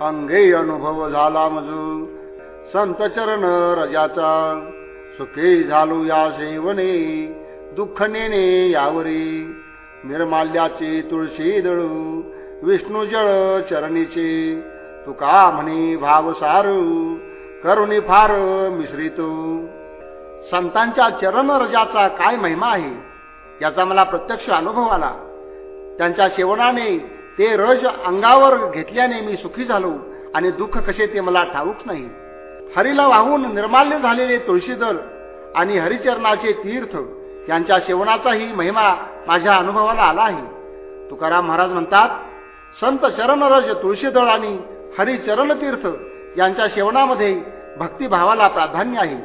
अंगे अनुभव झाला मजू. संत चरण रजाचा. सुखी झालो या सेवने दुःख नेणे यावरी. निर्माल्याचे तुळशी दळू विष्णू जळ चरणीचे. तुका म्हणे भाव सारू करुणी फार मिश्रित. संतांच्या चरण रजाचा काय महिमा आहे? याचा मला प्रत्यक्ष अनुभव आला. त्यांच्या सेवनाने ते रज अंगावर घेतल्याने मी सुखी झालो आणि दुःख कसे ते मला ठाऊक नाही. हरीला वाहून निर्माल्य झालेले तुळशीदल आणि हरिचरणाचे तीर्थ यांच्या सेवनाचाही महिमा माझ्या अनुभवाला आला आहे. तुकाराम महाराज म्हणतात संत चरणरज तुळशीदळ आणि हरिचरण तीर्थ यांच्या सेवनामध्ये भक्तिभावाला प्राधान्य आहे.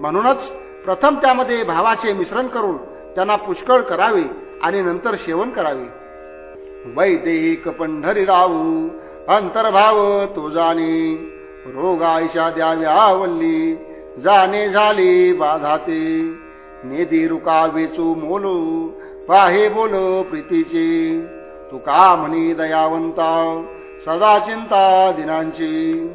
म्हणूनच प्रथम त्यामध्ये भावाचे मिश्रण करून त्यांना पुष्कळ करावे आणि नंतर सेवन करावे. वैदिक पंढरी राहू. अंतर्भाव तो जाणे. रोगायशा द्याव्या वल्ली जाणे झाले बाधाते. नेदी रुका वेचू मोलो. पाहे बोल प्रीतीचे. तुका म्हणी दयावंता? सदा चिंता दिनांची.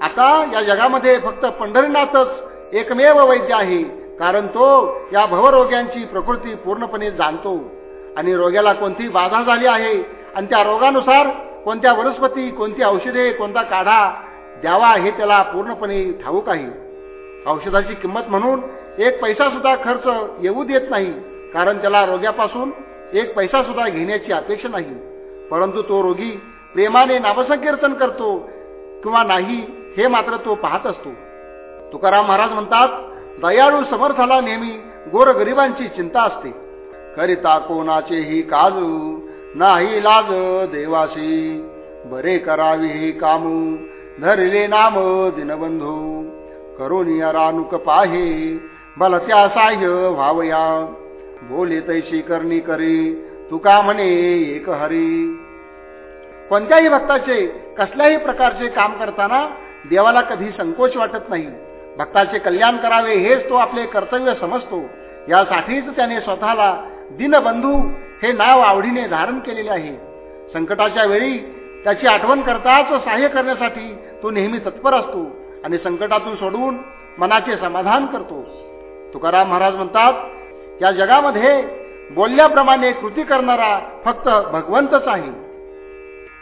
आता या जगामध्ये फक्त पंढरीनाथच एकमेव वैद्य आहे. कारण तो या भवरोग्यांची प्रकृती पूर्णपणे जाणतो. आणि रोग्याला कोणती बाधा झाली आहे आणि त्या रोगानुसार कोणत्या वनस्पती कोणती औषधे कोणता काढा द्यावा हे त्याला पूर्णपणे ठाऊक आहे. औषधाची किंमत म्हणून एक पैसा सुद्धा खर्च येऊ देत नाही कारण त्याला रोग्यापासून एक पैसा सुद्धा घेण्याची अपेक्षा नाही. परंतु तो रोगी प्रेमाने नामसंकीर्तन करतो किंवा नाही हे मात्र तो पाहत असतो. तुकाराम महाराज म्हणतात दयाळू समर्थाला नेहमी गोरगरिबांची चिंता असते. करिता कोणाचे ही काजू नाही लाज देवासी बरे करावी हे कामू धरले नाम दिनबंधू. करुणी रानुक पाहे बलत्या साह्य व्हावया. बोले तैशी करणी करी तुका म्हणे एक हरी. कोणत्याही भक्ताचे कसल्याही प्रकारचे काम करताना देवाला कधी संकोच वाटत नाही. भक्ताचे कल्याण करावे हेच तो आपले कर्तव्य समजतो. यासाठीच त्याने स्वतःला दिनबंधू हे नाव आवडीने धारण केलेले आहे. संकटाच्या वेळी त्याची आठवण करताच सहाय्य करण्यासाठी तो नेहमी तत्पर असतो आणि संकटातून सोडवून मनाचे समाधान करतो. तुकाराम महाराज म्हणतात या जगामध्ये बोलल्याप्रमाणे कृती करणारा फक्त भगवंतच आहे.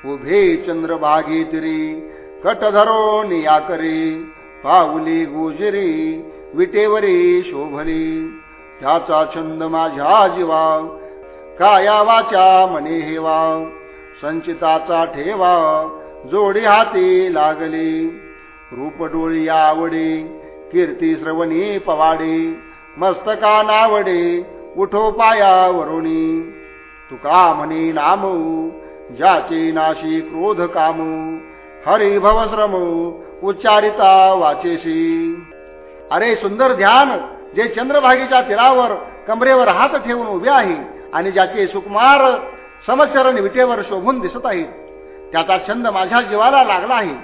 उभे चंद्रभागी तिरी कटधरो निया करी पाऊली गोजरी विटेवरी शोभरी त्याचा छंद माझ्या जीवा. काया वाचा मने हेवा संचिताचा ठेवा. जोडी हाती लागली. रूप डोळी आवडे. कीर्ती श्रवणी पवाडे. मस्तका नावडे उठो पाया वरुणी तुका म्हणे नाम. ज्याचे नाशी क्रोध काम. हरी भवश्रम उच्चारिता वाचेशी. अरे सुंदर ध्यान. जे चंद्रभागेच्या तीरावर कमरेवर हात ठेवून उभे आहे आणि ज्याचे सुकुमार समचरण विटेवर शोभून दिसत आहेत त्याचा छंद माझ्या जीवाला लागला आहे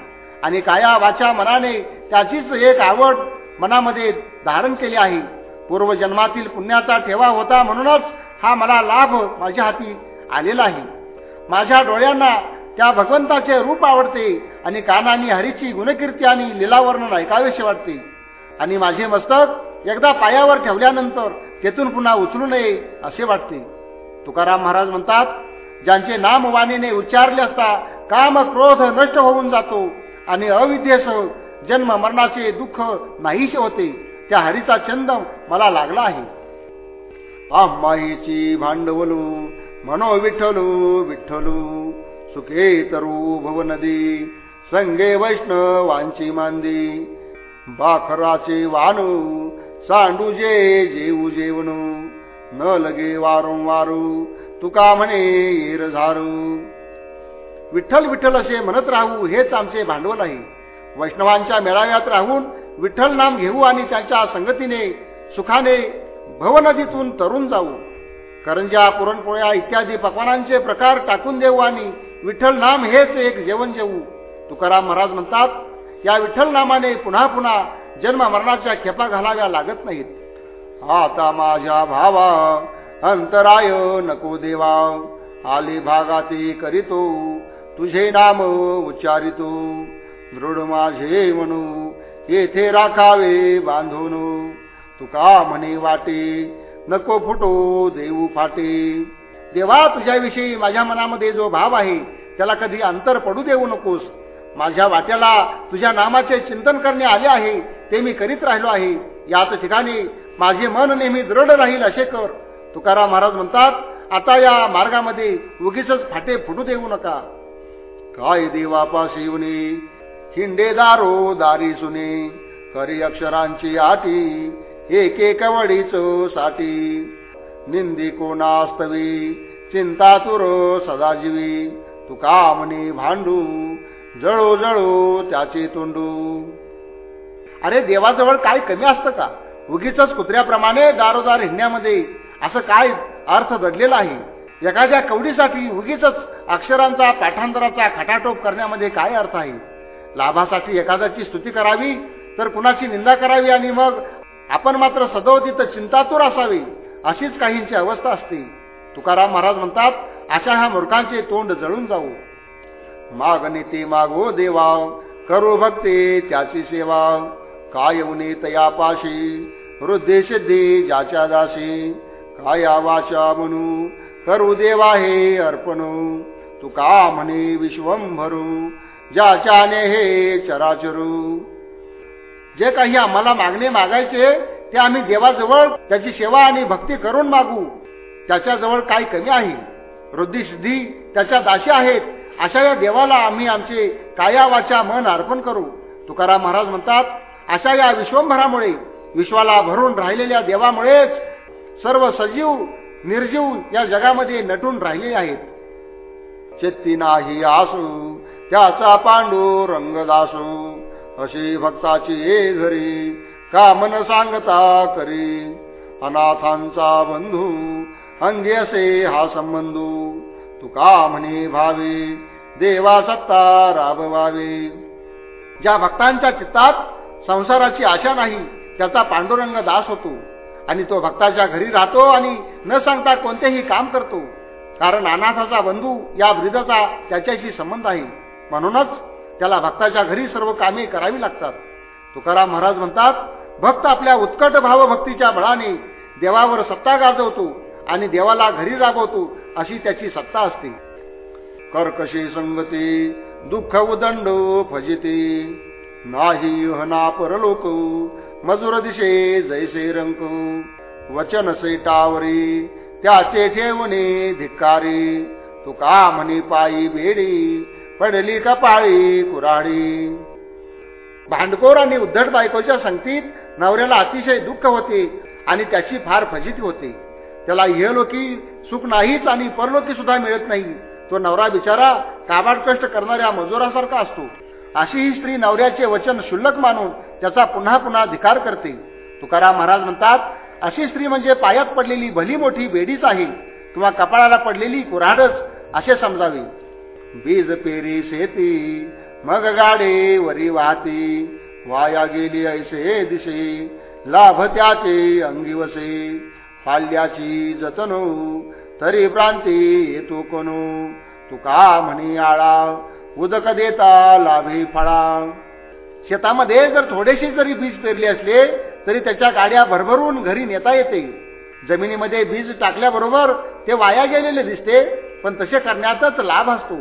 आणि काया वाच्या मनाने त्याचीच एक आवड मनामध्ये धारण केली आहे. पूर्वजन्मातील पुण्याचा ठेवा होता म्हणूनच हा मला लाभ माझ्या हाती आलेला आहे. माझ्या डोळ्यांना त्या भगवंताचे रूप आवडते आणि कानाने हरीची गुणकीर्ती आणि लिलावर्णन ऐकावेसे वाटते. आणि माझे मस्तक एकदा पायावर ठेवल्यानंतर तेथून पुन्हा उचलू नये असे वाटते. तुकाराम महाराज म्हणतात ज्यांचे नाम वाणीने उच्चारले असता काम क्रोध नष्ट होऊन जातो आणि अविद्येसह जन्म मरणाचे दुःख नाहीसे होते. त्या हरीचा छंद मला लागला आहे. आम्हाईची भांडवलू मनो विठ्ठलू विठ्ठलू सुखे तरू भवनदी संगे वैष्णवांची मांदी बाखराचे वानू सांडू जे जेऊ जेवण. न लगे वारंवारू तुका म्हणे येर झारू. विठ्ठल विठ्ठल असे म्हणत राहू हेच आमचे भांडवल आहे. वैष्णवांच्या मेळाव्यात राहून विठ्ठल नाम घेऊ आणि त्यांच्या संगतीने सुखाने भवनदीतून तरुण जाऊ. करंजा पुरणपोळ्या इत्यादी पकवानांचे प्रकार टाकून देऊ आणि विठ्ठल नाम हेच एक जेवण जेवू तुकाराम महाराज म्हणतात या विठ्ठल नामाने पुन्हा पुन्हा जन्म मरणाच्या खेपा घालाव्या लागत नाहीत. आता माझ्या भावा अंतराय नको देवा. आली भागाती करीतो तुझे नाम उच्चारितो. दृढ माझे म्हणू येथे राखावे बांधून. तुका म्हणे वाटे नको फुटो देऊ फाटे. देवा तुझ्याविषयी माझ्या मनामध्ये जो भाव आहे त्याला कधी अंतर पडू देऊ नकोस. माझ्या वाट्याला तुझ्या नामाचे चिंतन करणे आले आहे ते मी करीत राहिलो आहे. याच ठिकाणी माझे मन नेहमी दृढ राहील असे कर. तुकाराम महाराज म्हणतात आता या मार्गामध्ये उगीच फाटे फुटू देऊ नका. काय देवापास येऊने हिंडे दारो दारी सुने करी अक्षरांची आटी एक एक वडीच साठी निंदी कोणास्तवी चिंता तुर सदाजीवी तुका म्हणे भांडू जळो जळो त्याचे तोंडू. अरे देवाजवळ काय कमी असतं का? उगीच कुत्र्याप्रमाणे दारोदार हिंडण्यामध्ये असं काय अर्थ दडलेला आहे? एखाद्या कवडीसाठी उगीच अक्षरांचा पाठांतराचा खटाटोप करण्यामध्ये काय अर्थ आहे? लाभासाठी एखाद्याची स्तुती करावी तर कुणाची निंदा करावी आणि मग आपण मात्र सदोदित चिंतातूर असावी अशीच काहींची अवस्था असते. तुकाराम महाराज म्हणतात अशा ह्या मूर्खांचे तोंड जळून जाऊ. मागणे ते मागो देवा करू भक्ते त्याची सेवा. काय उने तयापाशी वृद्धे सिद्धी ज्याच्या दासी काया वाचा म्हणू करू देवा हे अर्पण. का म्हणे विश्वंभरू ज्याच्याने हे चराचरू. जे काही आम्हाला मागणे मागायचे ते आम्ही देवाजवळ त्याची सेवा आणि भक्ती करून मागू. त्याच्याजवळ काय कमी आहे? वृद्धी सिद्धी त्याच्या दाशी आहेत. अशा या देवाला आम्ही आमचे काया वाचा मन अर्पण करू. तुकाराम महाराज म्हणतात अशा या विश्वंभरामुळे विश्वाला भरून राहिलेल्या देवामुळेच सर्व सजीव निर्जीव या जगामध्ये नटून राहिले आहेत. चेत्ती नाही आसू त्याचा पांडू रंगदासू अशी भक्ताची ये घरी का मन सांगता करी. अनाथांचा बंधू अंगी असे हा संबंधू तुका म्हणे भावे? देवा सत्ता राबवावे. ज्या भक्तांच्या चित्तात संसाराची आशा नाही त्याचा पांडुरंग दास होतो. आणि तो भक्ताच्या घरी राहतो आणि न सांगता कोणतेही काम करतो. कारण अनाथाचा बंधू या ब्रिदाचा त्याच्याशी संबंध आहे. म्हणूनच त्याला भक्ताच्या घरी सर्व कामे करावी लागतात. तुकाराम महाराज म्हणतात भक्त आपल्या उत्कट भावभक्तीच्या बळाने देवावर सत्ता गाजवतो आणि देवाला घरी राबवतो. अशी त्याची सत्ता असते. कर्कशी संगती दुःख उदंड फजिते. नाही हना परलोक मजूर दिशे जैसे रंक. वचन सैटावरी त्याचे ठेवणे धिक्कारी. तुका म्हणी पायी बेडी पडली कपाळी कुराडी. भांडकोर आणि उद्धट बायकोच्या संगतीत नवऱ्याला अतिशय दुःख होते आणि त्याची फार फजिती होते. त्याला इहलोकी सुख नाहीच आणि परलोकी सुद्धा मिळत नाही. तो नवरा बिचारा काबाड कष्ट करणाऱ्या मजुरासारखा असतो. अशी ही स्त्री नवऱ्याचे वचन शुल्लक मानून त्याचा पुन्हा पुन्हा धिकार करते. तुकाराम महाराज म्हणतात अशी स्त्री म्हणजे पायात पडलेली भली मोठी बेडीच आहे. किंवा कपाळाला पडलेली कुऱ्हाडच असे समजावे. बीज पेरी शेती मग गाडे वरी वाहती. वाया गेली ऐसे दिसे लाभ त्याचे अंगिवसे पाल्याची जतनो. तरी प्रांती येतो कोणू? तुका म्हणी आळा? उदक देता लाभी फळा. शेतामध्ये जर थोडेसे जरी बीज पेरले असले तरी त्याच्या गाड्या भरभरून घरी नेता येते. जमिनीमध्ये बीज टाकल्याबरोबर ते वाया गेलेले दिसते पण तसे करण्याचाच लाभ असतो.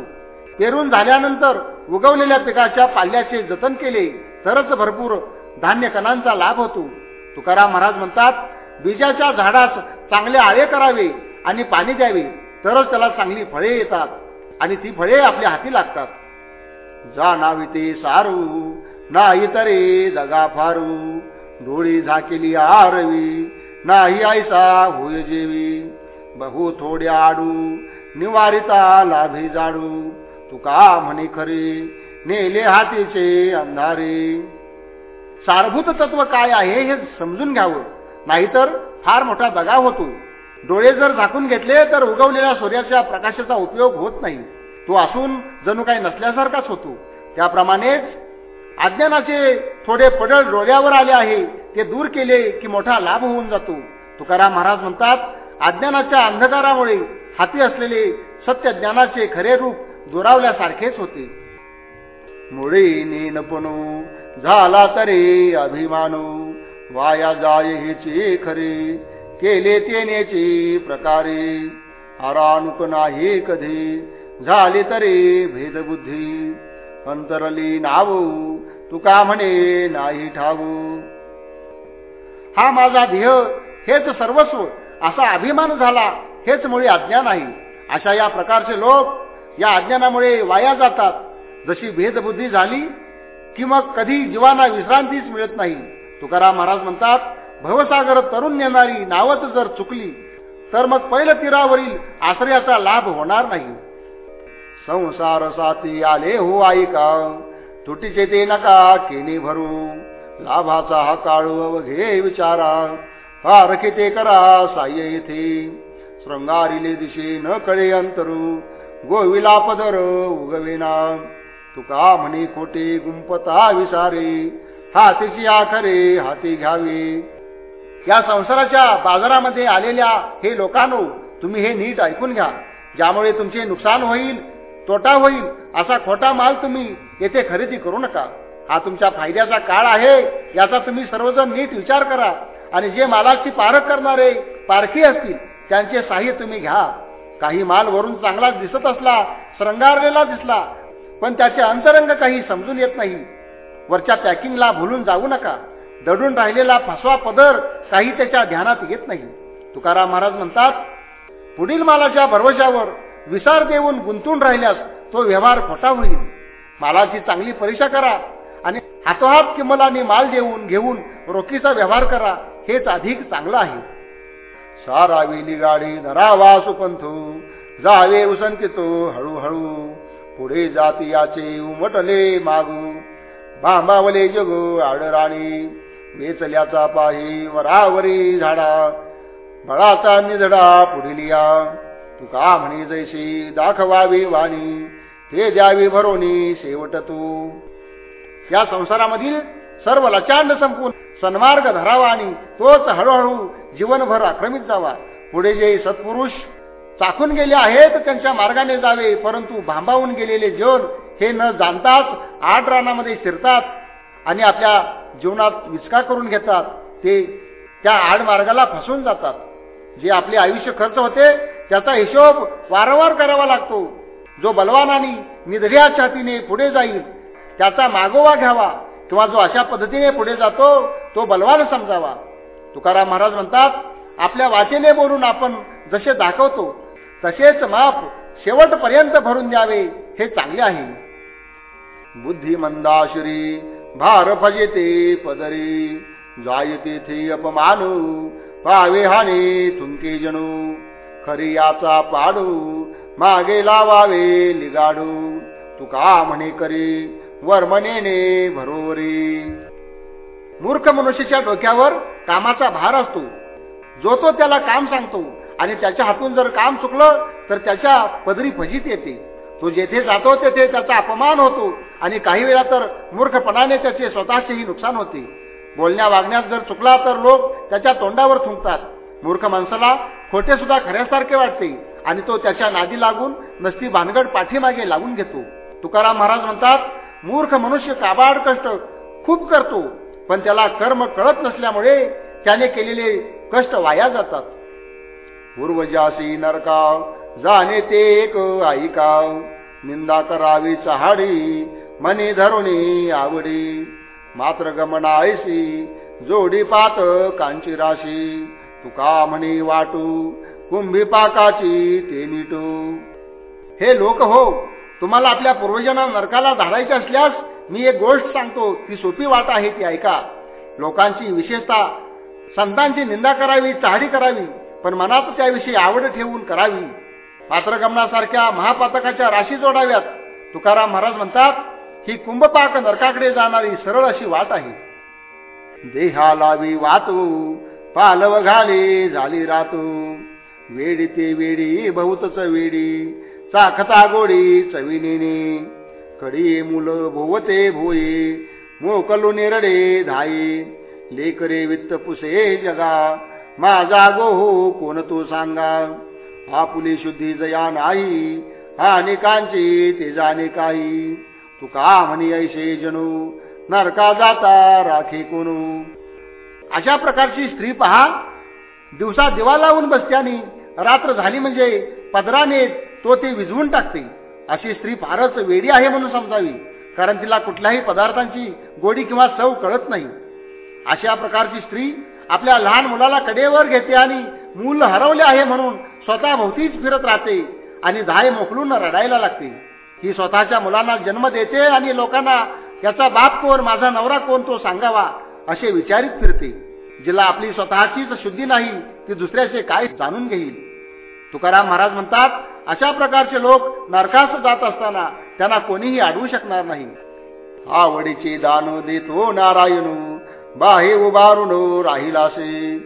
पेरून झाल्यानंतर उगवलेल्या पिकाच्या पाल्याचे जतन केले तरच भरपूर धान्य कणांचा लाभ होतो. तुकाराम महाराज म्हणतात बीजाच्या झाडास चांगले आळे करावे आणि पाणी द्यावे तरच त्याला चांगली फळे येतात आणि ती फळे आपल्या हाती लागतात. जा ते सारू नाही तरे दगा फारू. डोळी झाकेली आरवी नाही आयसा होय जेवी. बहु थोड्या आडू निवारिता लाभी जाडू. तुका म्हणे खरे नेले हातीचे अंधारे. सारभूत तत्व काय आहे हे समजून घ्यावं. नाहीतर फार मोठा दगा होतो. डोळे जर झाकून घेतले तर उगवलेल्या सूर्याच्या प्रकाशाचा उपयोग होत नाही. तो असून जणू काही नसल्यासारखाच होतो. त्याप्रमाणेच अज्ञानाचे थोडे पडळ डोळ्यावर आले आहे ते दूर केले की मोठा लाभ होऊन जातो. तुकाराम महाराज म्हणतात अज्ञानाच्या अंधकारामुळे हाती असलेले सत्य ज्ञानाचे खरे रूप दुरावल्यासारखेच होते. मुळे नेनपणू झाला तरी अभिमानू. वाया जाय हिची खरी केले तेनेची प्रकारे. हरानुक नाही कधी झाली तरी भेदबुद्धी. अंतरली नावू तुका म्हणे नाही ठावू. हा माझा ध्येय हेच सर्वस्व असा अभिमान झाला हेच मुळे अज्ञान आहे अशा या प्रकारचे लोक या अज्ञानामुळे वाया जातात. जशी भेदबुद्धी झाली की मग कधी जीवांना विश्रांतीच मिळत नाही. तुकाराम महाराज म्हणतात भवसागर तरुण नेणारी नावच जर चुकली तर मग पहिलं तीरावरील आश्रयाचा लाभ होणार नाही. संसार साथी आले हो ऐका तुटीचे ते नका केने भरू लाभाचा हा काळू अवघे विचारा फार ते करा साह्य येथे श्रंगारिले दिशे न कळे अंतरू गोविला पदर उगवेना तुका म्हणे खोटे गुंपता विसारे हातीची आखरे हाती घ्यावी. या संसाराच्या बाजारामध्ये आलेल्या हे लोकांनो तुम्ही हे नीट ऐकून घ्या. ज्यामुळे तुमचे नुकसान होईल तोटा होईल असा खोटा माल तुम्ही येथे खरेदी करू नका. हा तुमच्या फायद्याचा काळ आहे याचा तुम्ही सर्वजण नीट विचार करा. आणि जे मालाची पारख करणारे पारखी असतील त्यांचे साह्य तुम्ही घ्या. काही माल वरून चांगलाच दिसत असला श्रंगारलेला दिसला पण त्याचे अंतरंग काही समजून येत नाही. वरच्या पॅकिंगला भुलून जाऊ नका. दडून राहिलेला फसवा पदर काही त्याच्या ध्यानात येत नाही. तुकाराम महाराज म्हणतात पुढील मालाच्या भरवशावर विसार देऊन गुंतून राहिल्यास तो व्यवहार खोटा होईल. मालाची चांगली परीक्षा करा आणि हातोहात किमलाने माल देऊन घेऊन रोखीचा व्यवहार करा हेच अधिक चांगलं आहे. साराविली गाडी धरावा सुपंथू जावे उसंकितो हळूहळू. पुढे जाती याचे उमटले मागू. बांबावले जग आडराणी वेचल्याचा पाही वरावरी झाडा बळाचा निधडा पुढिलिया. तुका म्हणे जैशी दाखवावी वाणी ते द्यावी भरोनी शेवट तू. या संसारामधील सर्व लचांड संपून सन्मार्ग धरावा आणि तोच हळूहळू जीवनभर आक्रमित जावा. पुढे जे सत्पुरुष चाकून गेले आहेत त्यांच्या मार्गाने जावे परंतु भांबावून गेलेले जन हे न जाणताच आठ रानामध्ये शिरतात आणि आपल्या जीवनात विचका करून घेतात. ते त्या आड मार्गाला फसून जातात. जे आपले आयुष्य खर्च होते त्याचा हिशोब वारंवार करावा लागतो. जो बलवान आणि निधड्या छातीने पुढे जाईल त्याचा मागोवा घ्यावा. किंवा जो अशा पद्धतीने पुढे जातो तो बलवान समजावा. तुकाराम महाराज म्हणतात आपल्या वाचेने बोलून आपण जसे दाखवतो तसेच माप शेवटपर्यंत भरून द्यावे हे चांगले आहे. बुद्धिमंदाशरी भार फजेते पदरी। जाय तेथे अपमानू पावे हाने तुमके जणू। खरी याचा पाडू मागे लावावे लिगाडू। तुका म्हणे करी वर्मनेने भरोरी। मूर्ख मनुष्याच्या डोक्यावर कामाचा भार असतो। जो तो त्याला काम सांगतो आणि त्याच्या हातून जर काम चुकलं तर त्याच्या पदरी फजित येते। तो जेथे जातो तेथे त्याचा अपमान होतो. आणि काही वेळा तर मूर्खपणाने त्याचे स्वतःचेही नुकसान होते. बोलण्या वागण्यात जर चुकला तर लोक त्याच्या तोंडावर थुंकतात. मूर्ख माणसाला खोटे सुद्धा खऱ्यासारखे वाटते आणि तो त्याच्या नादी लागून नसती भानगड पाठीमागे लावून घेतो. तुकाराम महाराज म्हणतात मूर्ख मनुष्य काबाड कष्ट खूप करतो पण त्याला कर्म कळत नसल्यामुळे त्याने केलेले कष्ट वाया जातात. पूर्वजासी नरकाव जाणे ते एक ऐकाव. निंदा करावी चहाडी मनी धरुणी आवडी. मात्र गमनायसी जोडी पात कांची राशी. तुका म्हणी वाटू कुंभी पाकाची ते निटू. हे लोक हो तुम्हाला आपल्या पूर्वजांना नरकाला धाडायचे असल्यास मी एक गोष्ट सांगतो ती सोपी वाट आहे ती ऐका. लोकांची विशेषता संतांची निंदा करावी चाहडी करावी पण मनात त्याविषयी आवड ठेवून करावी. पात्रगमनासारख्या महापातकाच्या राशी जोडाव्यात. तुकाराम महाराज म्हणतात ही कुंभपाक नरकाकडे जाणारी सरळ अशी वाट आहे. देहा लावी वातू पालव घाले झाली रातू. वेडी ते वेडी बहुतच वेडी चाखता गोडी चविनीने कडी मुलं भोवते भोये मोकलू नेरडे धाई लेकरे वित्त पुसे जगा माझा गो हो कोण तो सांगा? आपुली शुद्धी जया नाही हा अनेकांची ते जाणे काही. तू का म्हणी ऐसे जणू नरका जाता राखी कोणू. अशा प्रकारची स्त्री पहा दिवसा दिवा लावून बसत्यानी रात्र झाली म्हणजे पदराने तो ती विझवून टाकते. अशी स्त्री फारच वेडी आहे म्हणून समजावी कारण तिला कुठल्याही पदार्थांची गोडी किंवा चव कळत नाही. अशा प्रकारची स्त्री आपल्या लहान मुलाला कडेवर घेते आणि मूल हरवले आहे म्हणून स्वतः भोवतीच फिरत राहते आणि धाय मोकलून रडायला लागते. ही स्वतःच्या मुलांना जन्म देते आणि लोकांना याचा बाप कोण माझा नवरा कोण तो सांगावा असे विचारित फिरते. जिला आपली स्वतःचीच शुद्धी नाही ती दुसऱ्याचे काय जाणून घेईल? तुकाराम महाराज म्हणतात अशा प्रकारचे लोक नरकास जात असताना त्यांना कोणीही अडवू शकणार नाही. आवडीचे दान देतो नारायण बाहे उभारून राहिलासे.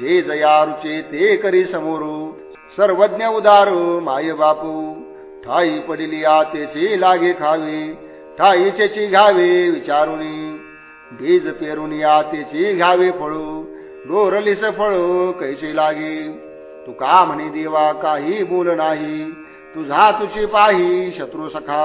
जे जयारुचे ते करी समोर. सर्वज्ञ उदार माय बापू. ठाई पडिली आतेचे लागे खावे ठाईचे घावे विचारून. बीज पेरून आतेचे घावे फळू डोरलीस फळ कैसे लागे. तू का म्हणे देवा काही बोल नाही तुझा तुझी पाही शत्रू सखा.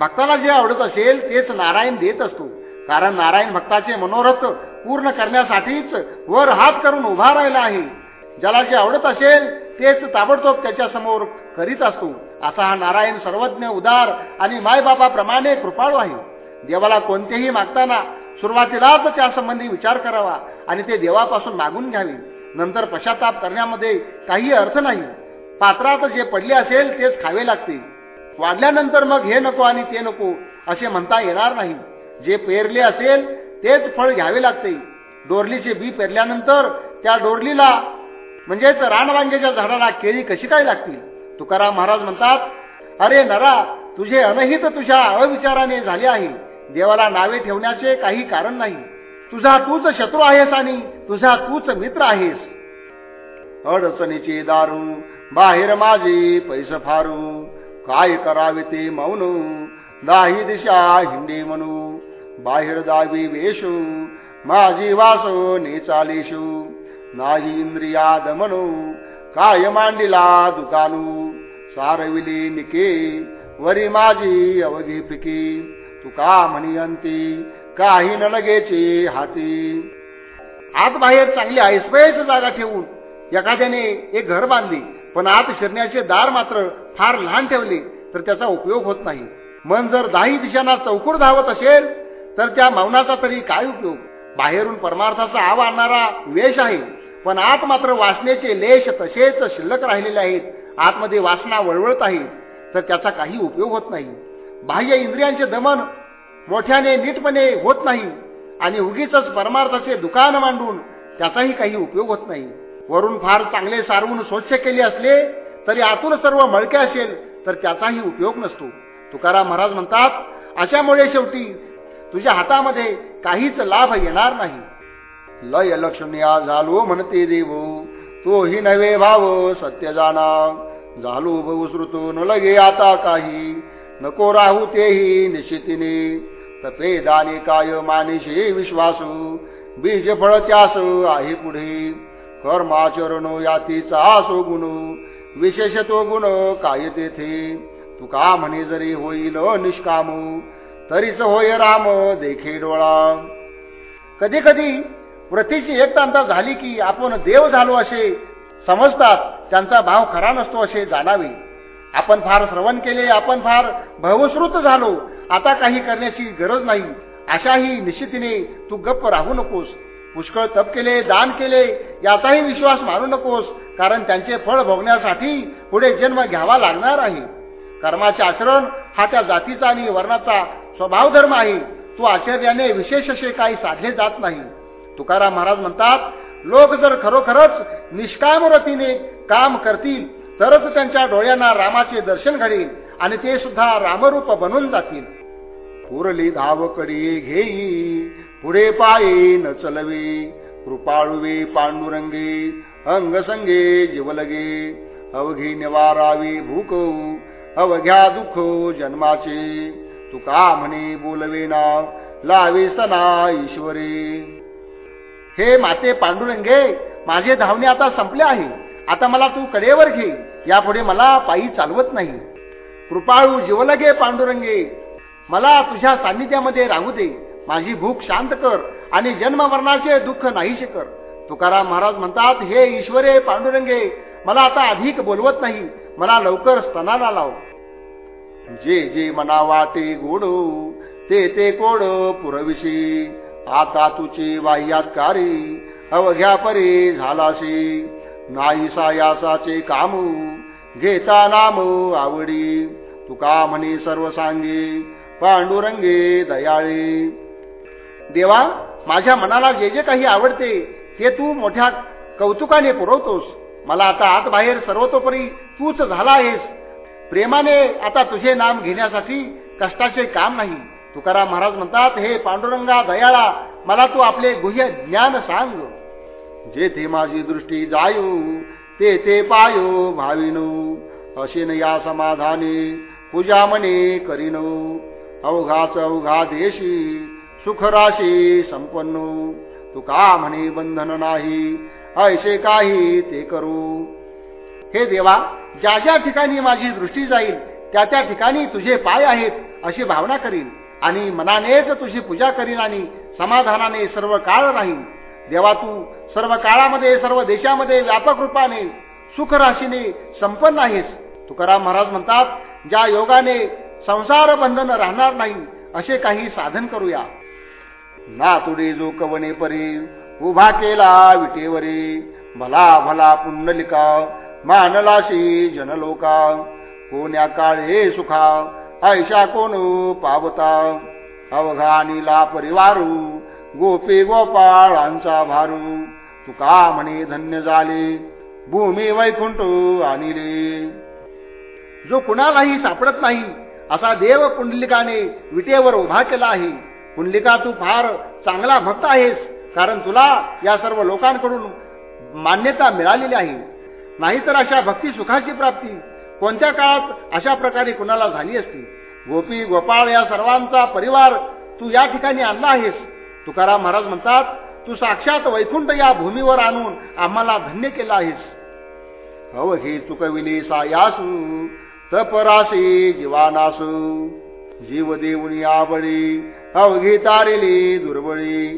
भक्ताला जे आवडत असेल तेच नारायण देत असतो. कारण नारायण भक्ताचे मनोरथ पूर्ण करण्यासाठीच वर हात करून उभा राहिला आहे. ज्याला जे आवडत असेल तेच ताबडतोब त्याच्यासमोर करीत असतो असा हा नारायण सर्वज्ञ उदार आणि मायबापाप्रमाणे कृपाळू आहे. देवाला कोणतेही मागताना सुरुवातीलाच त्यासंबंधी विचार करावा आणि ते देवापासून मागून घ्यावे. नंतर पश्चाताप करण्यामध्ये काही अर्थ नाही. पात्रात जे पडले असेल तेच खावे लागते. वाढल्यानंतर मग हे नको आणि ते नको असे म्हणता येणार नाही. जे पेरले असेल तेच फळ घ्यावे लागते. डोरलीचे बी पेरल्यानंतर त्या डोरलीला म्हणजेच रानवांग्याच्या झाडाला केळी कशी काय लागतील? तुकाराम महाराज म्हणतात अरे नरा तुझे अनहित तुझ्या अविचाराने झाले आहे. देवाला नावे ठेवण्याचे काही कारण नाही. तुझा तूच शत्रू आहेस आणि तुझा तूच मित्र आहेस. अडचणीचे दारू बाहेर माझे पैस फारू. काय करावे ते मौन. दाही दिशा हिंडे म्हणू. बाहेर दावी वेशू. माझी वास ने चालेशू नाही इंद्रिया म्हणू काय मांडिला दुकानू सारविली निके वरी माझी अवघी पिकी तुका म्हणी अंती काही न हाती आत बाहेर चांगली ऐसपैस जागा ठेवून एखाद्याने एक घर बांधले पण आत शिरण्याचे दार मात्र फार लहान ठेवले तर त्याचा उपयोग होत नाही मन जर दाही दिशांना चौकूर धावत असेल तर त्या मौनाचा तरी काय उपयोग बाहेरून परमार्थाचा आव आणणारा वेश आहे पण आत मात्र वासनेचे लेश तसेच शिल्लक राहिलेले आहेत. आतमध्ये वासना वळवळत आहे तर त्याचा काही उपयोग होत नाही. बाह्य इंद्रियांचे दमन मोठ्याने नीटपणे होत नाही. आणि उगीच परमार्थाचे दुकान मांडून त्याचाही काही उपयोग होत नाही. वरून फार चांगले सारवून स्वच्छ केले असले तरी आतून सर्व मळके असेल तर त्याचाही उपयोग नसतो. तुकाराम महाराज म्हणतात अशामुळे शेवटी तुझ्या हातामध्ये काहीच लाभ येणार नाही. लय लक्ष्मीया झालो म्हणते देव. तोही नवे भाव सत्य जाणा. झालो बहुश्रुतो न लगे आता काही. नको राहू तेही निश्चितीने. तपे दाने काय मानिशे विश्वासू. बीज फळ त्यास आहे पुढे. कर्माचरण यातीचा असो गुण. विशेष तो गुण काय तेथे? तुका म्हणे जरी होईल निष्काम. तरीच होय राम देखे डोळा. कधी कधी व्रतीची एकतांता झाली की आपण देव झालो असे समजतात त्यांचा भाव खरा नसतो असे जाणावे. आपण फार श्रवण केले आपण फार भवश्रुत झालो आता काही करण्याची गरज नाही. अशाही निश्चितीने तू गप्प राहू नकोस. पुष्कळ तप केले दान केले याचाही विश्वास मानू नकोस कारण त्यांचे फळ भोगण्यासाठी पुढे जन्म घ्यावा लागणार आहे. कर्माचे आचरण हा त्या जातीचा आणि वर्णाचा स्वभाव धर्म आहे. तो आचार्याने विशेष असे काही साधले जात नाही. तुकाराम महाराज म्हणतात लोक जर खरोखरच निष्कामरतीने काम करतील तरच त्यांच्या डोळ्यांना रामाचे दर्शन घडेल आणि ते सुद्धा रामरूप बनून जातील. पुरली धावकडी घेई पुढे पाये न चलवे कृपाळुवे पांडुरंगे अंगसंगे जीवलगे अवघी निवारावी भूक अवघ्या दुःख जन्माचे तुका म्हणे बोलवे ना लावे सना ईश्वरी. हे माते पांडुरंगे माझे धावणे आता संपले आहे. आता मला तू कडेवर घे. यापुढे मला पायी चालवत नाही. कृपाळू जीवलगे पांडुरंगे मला तुझ्या सान्निध्यामध्ये राहू दे. माझी भूक शांत कर आणि जन्ममरणाचे दुःख नाहीशे कर. तुकाराम महाराज म्हणतात हे ईश्वरे पांडुरंगे मला आता अधिक बोलवत नाही. मला लवकर स्तनाला लाव. जे जे मना वाटे गोड ते ते कोड पुरविशी. आता तुची बाह्यातकारी अवघ्या परी झालाशी. नाहीसा यासाचे कामू घेता नाम आवडी. तुका म्हणे सर्व सांगे पांडुरंगे दयाळे. देवा माझ्या मनाला जे जे काही आवडते ते तू मोठ्या कौतुकाने पुरवतोस. मला आता आत बाहेर सर्वतोपरी तूच झाला आहेस प्रेमाने आता तुझे नाम घेण्यासाठी कष्टाचे काम नाही. तुकाराम महाराज म्हणतात हे पांडुरंगा दयाळा मला तू आपले गुह्य ज्ञान सांग. जेथे माझी दृष्टी जायू ते ते पायो भाविनो. अशीन या समाधानी पूजा मने करीनो. अवघाच अवघा देशी सुखराशी संपन्नो. का म्हणे बंधन नाही ऐसे काही ते करू. हे देवा ज्या ज्या ठिकाणी माझी दृष्टी जाईल त्या त्या ठिकाणी तुझे पाय आहेत अशी भावना करीन. आणि मनानेच तुझी पूजा करीन आणि समाधानाने सर्व काळ राहील देवा तू सर्व काळामध्ये सर्व देशामध्ये व्यापक रूपाने सुख राशीने संपन्न आहेस. तुकाराम महाराज म्हणतात ज्या योगाने संसार बंधन राहणार नाही असे काही साधन करूया. ना तुडे जो कवने परी उभा केला विटेवरी भला भला पुंडलिका मानलाशी जनलोका कोण्या काळे सुखा ऐशा कोण पावता? अवघानीला परिवारू गोपी गोपाळांचा भारू. तुका म्हणे धन्य झाले भूमी वैकुंठ आणिले. जो कुणालाही सापडत नाही असा देव पुंडलिकाने विटेवर उभा केला आहे. पुंडलिका तू फार चांगला भक्त आहेस कारण तुला या सर्व लोकांकडून मान्यता मिळालेली आहे. नाहीतर अशा भक्ती सुखाची प्राप्ती कोणत्या काळात अशा प्रकारे कुणाला झाली असती? गोपी गोपाळ या सर्वांचा परिवार तू या ठिकाणी आणला आहेस. तुकाराम महाराज म्हणतात तू साक्षात वैकुंठ या भूमीवर आणून आम्हाला धन्य केला आहेस. अवघे चुकविली सायासू तपरासी जीवानासू जीव देऊनी आवळी अवघी तारिली दुर्बळी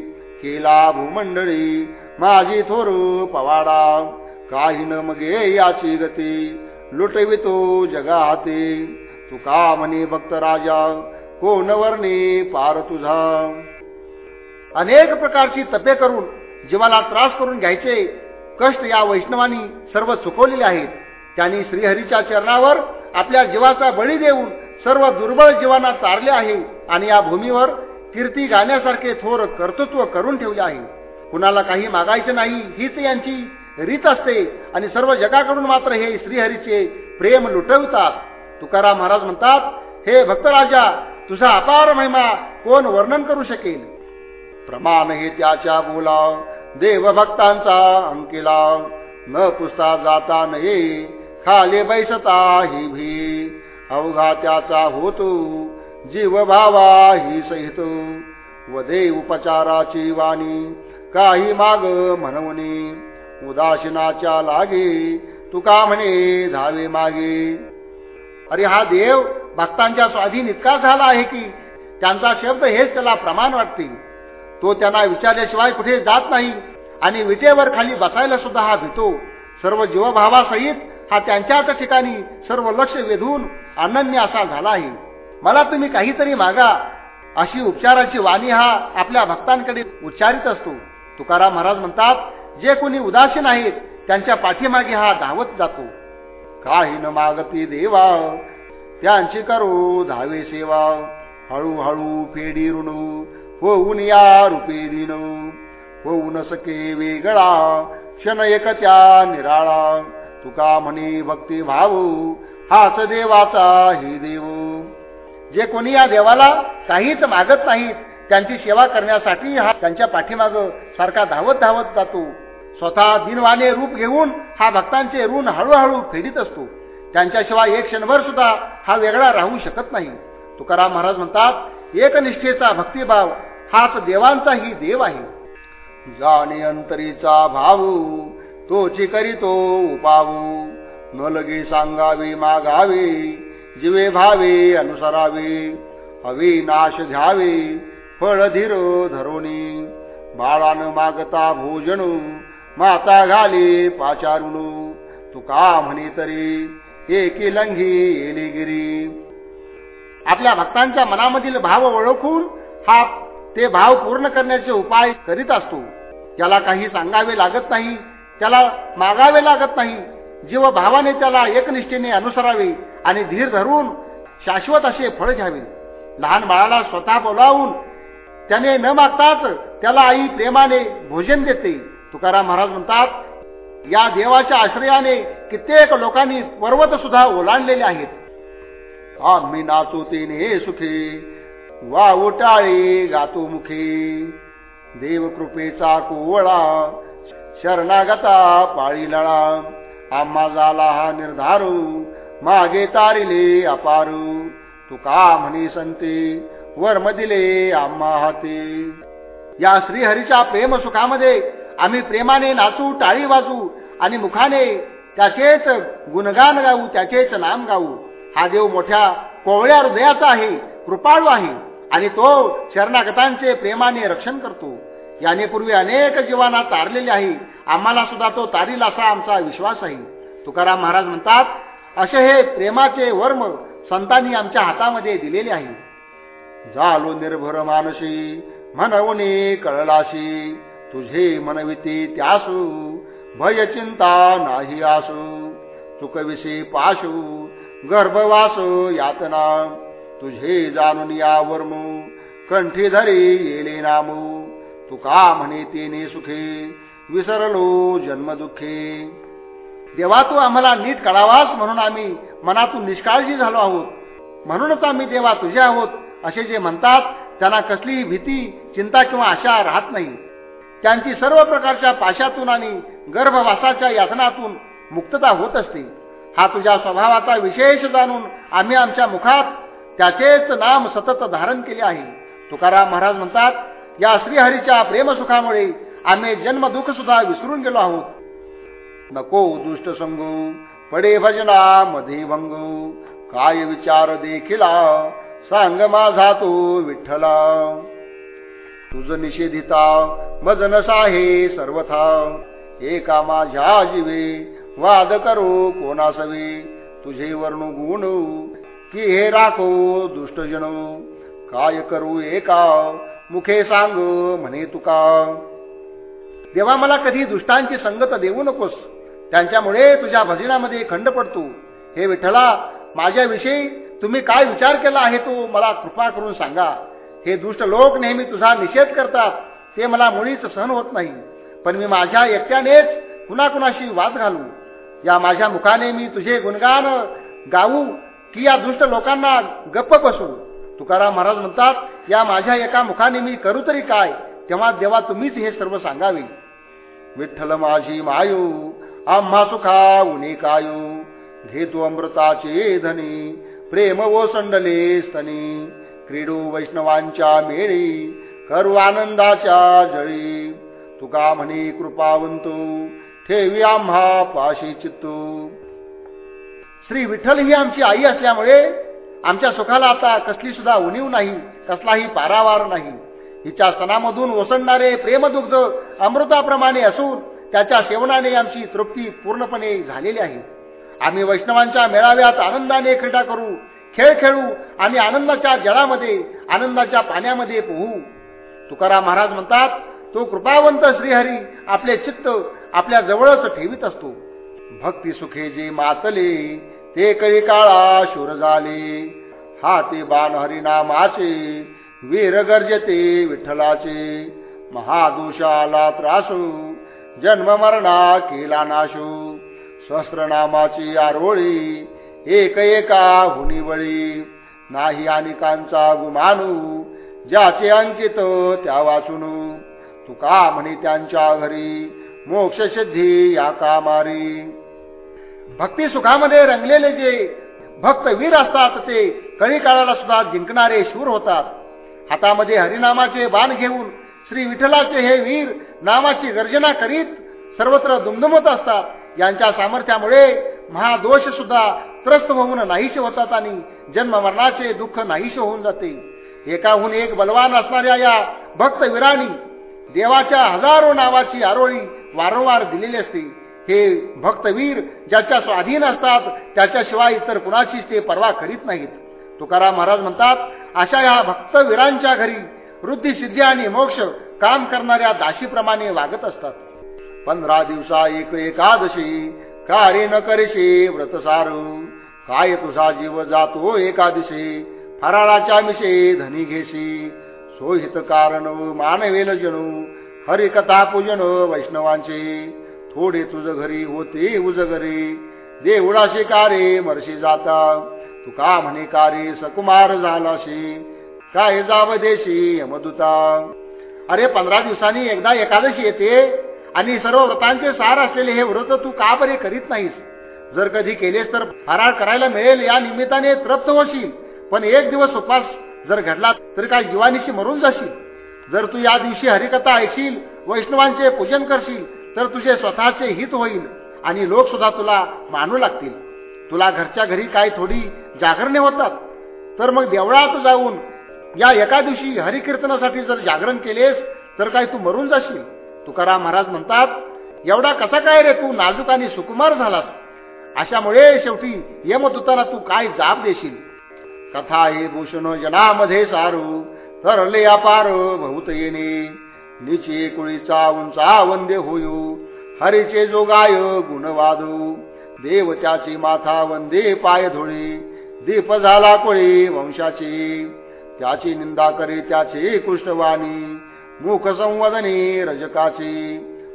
केला भूमंडळी माझी थोर पवाडा काही न मगे याची गती लुटवितो जगाते तू का म्हणे भक्त राजा? कोण वर्णे पार तुझा? अनेक प्रकारची तपे करून जीवाला त्रास करून घ्यायचे. कष्ट या वैष्णवानी सर्व चुकवलेले आहेत. त्यांनी श्रीहरीच्या चरणावर आपल्या जीवाचा बळी देऊन सर्व दुर्बळ जीवांना तारले आहे आणि या भूमीवर कीर्ती गाण्यासारखे थोर कर्तृत्व करून ठेवले आहे. कुणाला काही मागायचे नाही हीच यांची रीत असते आणि सर्व जगाकडून मात्र हे श्रीहरीचे प्रेम लुटवतात. तुकाराम महाराज म्हणतात हे भक्तराजा तुझा अपार महिमा कोण वर्णन करू शकेल? प्रमाण हे त्याच्या बोला देवभक्तांचा अंकिला न पुसता जाता नये खाले बैसता ही भी अवघा त्याचा होतो जीव भावा ही सहित. वदे उपचाराची वाणी काही माग म्हणवणी. उदासीनाच्या लागी. तुका म्हणे धावे मागे. अरे हा देव भक्तांच्या स्वाधीन इतका झाला आहे की त्यांचा शब्द हेच त्याला प्रमाण वाटते. तो त्यांना विचारल्याशिवाय कुठे जात नाही आणि विटेवर खाली बसायला सुद्धा हा भीतो. सर्व जीवभावासहित हा त्यांच्याच ठिकाणी सर्व लक्ष वेधून अनन्य असा झाला आहे. मला तुम्ही काहीतरी मागा. अशी उपचाराची वाणी हा आपल्या भक्तांकडे उच्चारित असतो. तुकाराम महाराज म्हणतात जे कोणी उदासीन आहेत त्यांच्या पाठीमागे हा धावत जातो. काही न मागती देवा त्यांची करू धावे सेवा. हळूहळू फेडी ऋणू होऊन या रुपे दिन. होऊन सके वेगळा क्षण एक त्या निराळा. तुका म्हणे भक्ती भाऊ हाच देवाचा हे देव. जे कोणी या देवाला काहीच मागत नाहीत त्यांची सेवा करण्यासाठी हा त्यांच्या पाठीमाग सारखा धावत धावत जातो. स्वतः दिनवाने रूप घेऊन हा भक्तांचे ऋण हळूहळू फेडीत असतो. त्यांच्याशिवाय एक क्षणभर सुद्धा हा वेगळा राहू शकत नाही. तुकाराम महाराज म्हणतात एकनिष्ठेचा भक्तिभाव हाच देवांचाही देव आहे. जाणे अंतरीचा भाऊ तोची करीतो उपावू. न लगे सांगावे मागावे जीवे भावे अनुसरावे. हवी नाश घ्यावे फळ धीर धरोणी बाळान मागता भोजन माता घाले पाचारुण. तुका म्हणे तरी एकी लंघी येलेगिरी आपल्या भक्तांच्या मनामधील भाव ओळखून हा ते भाव पूर्ण करण्याचे उपाय करीत असतो. त्याला काही सांगावे लागत नाही त्याला मागावे लागत नाही. जीव भावाने त्याला एकनिष्ठेने अनुसरावे आणि धीर धरून शाश्वत असे फळ घ्यावे. लहान बाळाला स्वतः बोलावून त्याने न मागताच त्याला आई प्रेमाने भोजन देते. तुकाराम महाराज म्हणतात या देवाच्या आश्रयाने कित्येक लोकांनी पर्वत सुद्धा ओलांडलेले आहेत. आम्ही नाचू तेने सुखी वा उटाळी गातो मुखी. देव कृपेचा कोवळा शरणागता पाळी लळा आम्हा झाला हा निर्धारू मागे तारिले अपारू. तुका म्हणी संते वर्म दिले आम्हा हाती. या श्रीहरीच्या प्रेम सुखामध्ये आम्ही प्रेमाने नाचू टाळी वाजू आणि मुखाने त्याचेच गुणगान गाऊ त्याचेच नाम गाऊ. हा देव मोठ्या कोवळ्या हृदयाचा आहे कृपाळू आहे आणि तो शरणागतांचे प्रेमाने रक्षण करतो. याने पूर्वी अनेक जीवांना तारलेले आहे. आम्हाला सुद्धा तो तारील असा आमचा विश्वास आहे. तुकाराम महाराज म्हणतात असे हे प्रेमाचे वर्म संतांनी आमच्या हातामध्ये दिलेले आहे. झालो निर्भर मानसी म्हणवणे कळलाशी तुझे मनविती त्यासू भय चिंता नाही आसू चुकविषयी पाशू गर्भवास यातना तुझे जाणून या वर्मू कंठी धरी येले नामू तुका म्हणे तेने सुखे विसरलो जन्मदुःखे. देवा तू आम्हाला नीट कळावास म्हणून आम्ही मनातून निष्काळजी झालो आहोत. म्हणूनच आम्ही देवा तुझे आहोत असे जे म्हणतात त्यांना कसलीही भीती चिंता किंवा आशा राहत नाही. त्यांची सर्व प्रकारच्या पाशातून आणि गर्भवासाच्या यातनातून मुक्तता होत असते. हा तुझ्या स्वभावाचा विशेष जाणून आम्ही आमच्या मुखात त्याचेच नाम सतत धारण केले आहे. तुकाराम महाराज म्हणतात या श्रीहरीच्या प्रेमसुखामुळे आम्ही जन्मदुःख सुद्धा विसरून गेलो आहोत. नको दुष्ट संगू पडे भजना मध्ये भंग काय विचार देखिला सांग माझा तो विठ्ठला. तुझ निषेधिता मज नसाहे सर्वथा. एका माझ्या जीवे वाद करो कोणासवे. तुझे वर्णू गुण की हे राखो दुष्टजन काय करू एका? मुखे सांग म्हणे तुका. देवा मला कधी दुष्टांची संगत देऊ नकोस. त्यांच्यामुळे तुझ्या भजनामध्ये खंड पडतो. हे विठ्ठला माझ्याविषयी तुम्ही काय विचार केला आहे तो मला कृपा करून सांगा. हे दुष्ट लोक नेहमी तुझा निषेध करतात. ते मला मुळीच सहन होत नाही. पण मी माझ्या एकट्यानेच कुणाकुणाशी वाद घालू. या माझ्या मुखाने मी तुझे गुणगान गाऊ की या दुष्ट लोकांना गप्प बसू. तुकाराम महाराज म्हणतात या माझ्या एका मुखाने मी करू तरी काय? तेव्हा देवा तुम्हीच हे सर्व सांगावे. विठ्ठल माझी मायू आम्हा सुखा उने कायू. घेतो अमृताचे धनी प्रेम व संडले स्तनी. क्रीडू वैष्णवांच्या मेळी करू आनंदाच्या जळी तुका म्हणी कृपावंतू ठेवी आम्हा पाशी चित्तू. श्री विठ्ठल ही आमची आई असल्यामुळे आमच्या सुखाला आता कसली सुद्धा उणीव नाही कसलाही पारावार नाही. हिच्या सणामधून ओसंडणारे प्रेमदुग्ध अमृताप्रमाणे असून त्याच्या सेवनाने आमची तृप्ती पूर्णपणे झालेली आहे. आम्ही वैष्णवांच्या मेळाव्यात आनंदाने क्रीडा करू खेळ खेळू आणि आनंदाच्या जळामध्ये आनंदाच्या पाण्यामध्ये पोहू. तुकाराम महाराज म्हणतात तो कृपावंत श्रीहरी आपले चित्त आपल्या जवळच ठेवीत असतो. भक्ती सुखे जे मातले ते कळी काळा शूर झाले. हा ते बाण हरिनामाचे वीर गरजते विठ्ठलाचे. महादोषाला त्रासू जन्म मरणा केला नाशू सहस्रनामाची आरोळी एक एका हुनीवळी नाही अनेकांचा गुमानू ज्याचे अंकित त्या वाचून. तुका म्हणे त्यांच्या घरी मोक्ष सिद्धी या कामारी. भक्ती सुखामध्ये रंगलेले जे भक्त वीर असतात ते कळी काळाला सुद्धा जिंकणारे शूर होतात. हातामध्ये हरिनामाचे बाण घेऊन श्री विठ्ठलाचे हे वीर नामाची गर्जना करीत सर्वत्र दुमदुमत असतात. यांच्या सामर्थ्यामुळे महादोष सुद्धा त्रस्त होऊन नाहीसे होतात आणि जन्म मरणाचे दुःख नाहीसे होऊन जाते. एकाहून एक बलवान असणाऱ्या या भक्तवीरांनी देवाच्या हजारो नावाची आरोळी वारंवार दिलेली असते. हे भक्तवीर ज्याच्या स्वाधीन असतात त्याच्याशिवाय इतर कुणाचीच ते पर्वा करीत नाहीत. तुकाराम महाराज म्हणतात अशा या भक्तवीरांच्या घरी वृद्धी सिद्धी आणि मोक्ष काम करणाऱ्या दाशीप्रमाणे वागत असतात. पंधरा दिवसा एक एकादशी कार्य न करीशी व्रत सारू काय तुझा जीव जातो एकादशी? फराळाच्या मिशी धनी घेशी. सोहित कारण मानवेल जणू. हरिकथा पूजन वैष्णवांचे. थोडे तुझ घरी होते उज घरी. देवळाशी कारे मरशी जाता. तुका म्हणे कारे सकुमार झालाशी. काय जाव देशी यमदुता? अरे पंधरा दिवसांनी एकदा एकादशी येते. आणि सर्व व्रतांचे सार असलेले हे व्रत तू का बरे करीत नाहीस? जर कधी केलेस तर फराळ करायला मिळेल या निमित्ताने तृप्त होशील. पण एक दिवस उपास जर घडला तरी काय जीवानीशी मरून जाशील? जर तू या दिवशी हरिकथा ऐकशील वैष्णवांचे पूजन करशील तर तुझे स्वतःचे हित होईल आणि लोक सुद्धा तुला मानू लागतील. तुला घरच्या घरी काय थोडी जागरणे होतात? तर मग देवळात जाऊन या एका दिवशी हरिकीर्तनासाठी जर जागरण केलेस तर काय तू मरून जाशील? तुकाराम महाराज म्हणतात एवढा कसा काय रे तू नाजूक आणि सुकुमार झालास? अशामुळे शेवटी यमदूताना तू काय जाब देशील? कथा हे भूषण जनामध्ये सारू तरले अपार बहुत येणे. निचे कुळीचा उंचा वंदे होयू हरीचे जोगाय गुणवादू देव त्याची माथा वंदे पाय धुळे दीप झाला कोळी वंशाची. त्याची निंदा करी त्याची कृष्णवाणी. मुख संवदने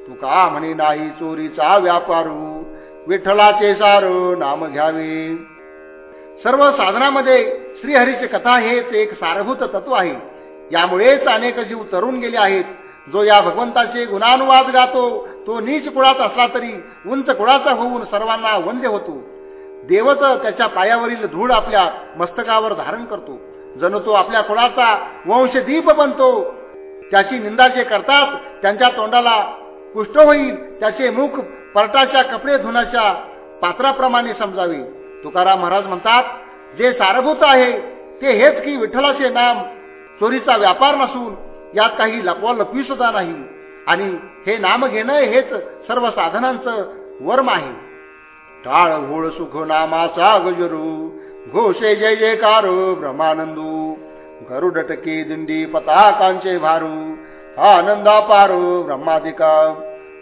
तू का म्हणे नाही चोरीचा व्यापारू? विठ्ठलाचे सार नाम घ्यावे. सर्व साधनामध्ये श्रीहरीची कथा हेच एक सारभूत तत्व आहे. यामुळेच अनेक जीव तरुण गेले आहेत. जो या भगवंताचे गुणानुवाद गातो तो नीच कुळात असला तरी उंच कुळाचा होऊन सर्वांना वंद्य होतो. देवच त्याच्या पायावरील धूळ आपल्या मस्तकावर धारण करतो. जणू तो आपल्या कुळाचा वंशदीप बनतो. त्याची निंदा जे करतात त्यांच्या तोंडाला कुष्ठ होईल त्याचे मुख परटाच्या कपडे धुण्याच्या पात्राप्रमाणे समजावे. तुकाराम महाराज म्हणतात जे सारभूत आहे ते हेच की विठ्ठलाचे नाम. चोरीचा व्यापार नसून यात काही लपवा लपवी सुद्धा नाही. आणि हे नाम घेणं हेच सर्व साधनांचं वर्म आहे. टाळ होळ सुख नामाचा गजरू. घोषे जय जयकार ब्रह्मानंदू. गरुडटकी दिंडी पताकांचे भारू आनंदा पारू ब्रह्मादिका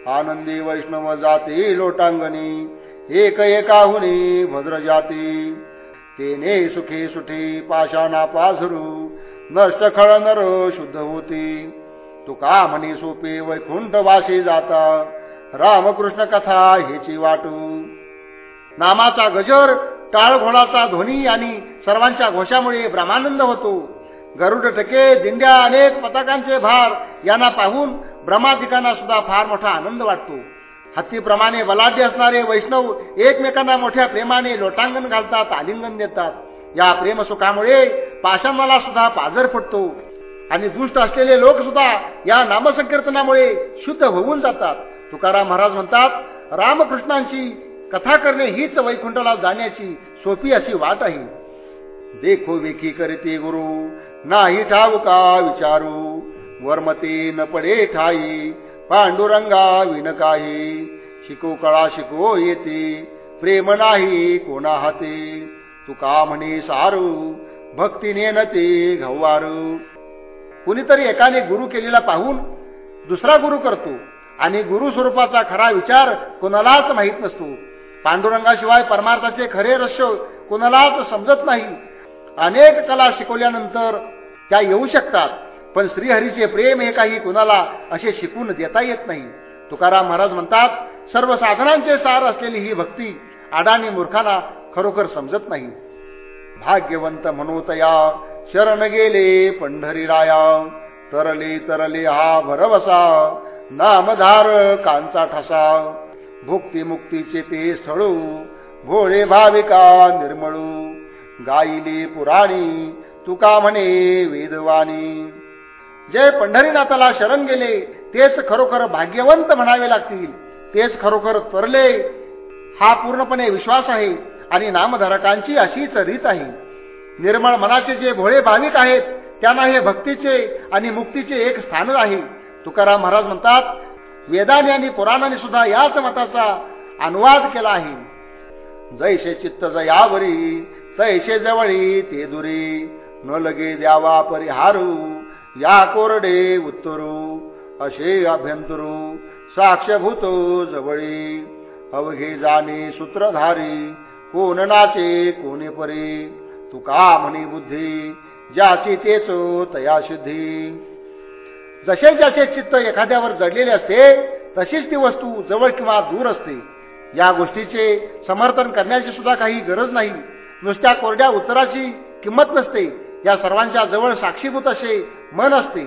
आनंदी वैष्णव जाती लोटांगणी एक एकाहुनी भद्र जाती तेने सुखी सुठी पाशाना पाझरू नष्ट खळ नर शुद्ध होती. तुका म्हणी सोपे वैकुंठ वाशी जाता रामकृष्ण कथा हेची वाटू. नामाचा गजर टाळ घोडाचा ध्वनी आणि सर्वांच्या घोषामुळे ब्रह्मानंद होतो. गरुड टके दिंड्या अनेक पताकांचे भार यांना पाहून ब्रह्मादिकांना सुद्धा फार मोठा आनंद वाटतो. हत्तीप्रमाणे बलाढ्य असणारे वैष्णव एकमेकांना मोठ्या प्रेमाने लोटांगण घालतात आलिंगन देतात. या प्रेमसुखामुळे पाषाणाला सुद्धा पाजर फुटतो आणि दुष्ट असलेले लोक सुद्धा या नामसंकीर्तनामुळे शुद्ध होऊन जातात. तुकाराम महाराज म्हणतात रामकृष्णांची कथा करणे हीच वैकुंठाला जाण्याची सोपी अशी वाट आहे. देखो वेखी करते गुरु नाही ठाऊ का विचारू? वर्मते न पडे ठाई पांडुरंगा विन काही. शिको कळा शिको येते प्रेम नाही कोणा हाते तुका म्हणे सारू भक्तीने न ते घवारू कुणीतरी एकाने गुरु केलेला पाहून दुसरा गुरु करतो आणि गुरु स्वरूपाचा खरा विचार कोणालाच माहीत नसतो. पांडुरंगाशिवाय परमार्थाचे खरे रहस्य कोणालाच समजत नाही. अनेक कला शिकवल्यानंतर त्या येऊ शकतात. पण श्रीहरीचे प्रेम हे काही कुणाला असे शिकून देता येत नाही. तुकाराम महाराज म्हणतात सर्व साधनांचे सार असलेली ही भक्ती अडाणी मूर्खाला खरोखर समजत नाही. भाग्यवंत मनोतया शरण गेले पंढरीराया. तरले तरले हा भरवसा नामधार कांचा ठसा. भुक्ती मुक्तीचे ते स्थळू भोळे भाविका निर्मळू. गाईले पुराणी तुका म्हणे वेदवाणी जे पंढरीनाथाला शरण गेले तेच खरोखर भाग्यवंत म्हणावे लागतील. तेच खरोखर तरले. हा पूर्णपणे विश्वास आहे आणि नामधारकांची अशीच रीत आहे. निर्मळ मनाचे जे भोळे भाविक आहेत त्यांना हे भक्तीचे आणि मुक्तीचे एक स्थान आहे. तुकाराम महाराज म्हणतात वेदाने आणि पुराणाने सुद्धा याच मताचा अनुवाद केला आहे. जैसे चित्त जयावरी तैसे जवळी ते दुरी. न लगे द्यावा परिहारू या कोरडे उत्तरू असे अभ्यंतरू साक्षभूत जवळी अवघे जाणे सूत्रधारी कोण नाचे कोणी परी तुका म्हणी बुद्धी ज्याची तेचो तया सिद्धी जसे जसे चित्त एखाद्यावर जडलेले असते तशीच ती वस्तू जवळ किंवा दूर असते या गोष्टीचे समर्थन करण्याची सुद्धा काही गरज नाही नुसत्या कोरड्या उत्तराची किंमत नसते या सर्वांच्या जवळ साक्षीभूत असे मन असते.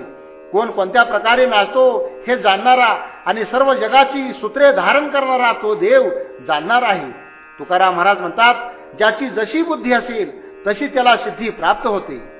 कोण कोणत्या प्रकारे नाचतो हे जाणणारा आणि सर्व जगाची सूत्रे धारण करणारा तो देव जाणणार आहे. तुकाराम महाराज म्हणतात ज्याची जशी बुद्धी असेल तशी त्याला सिद्धी प्राप्त होते.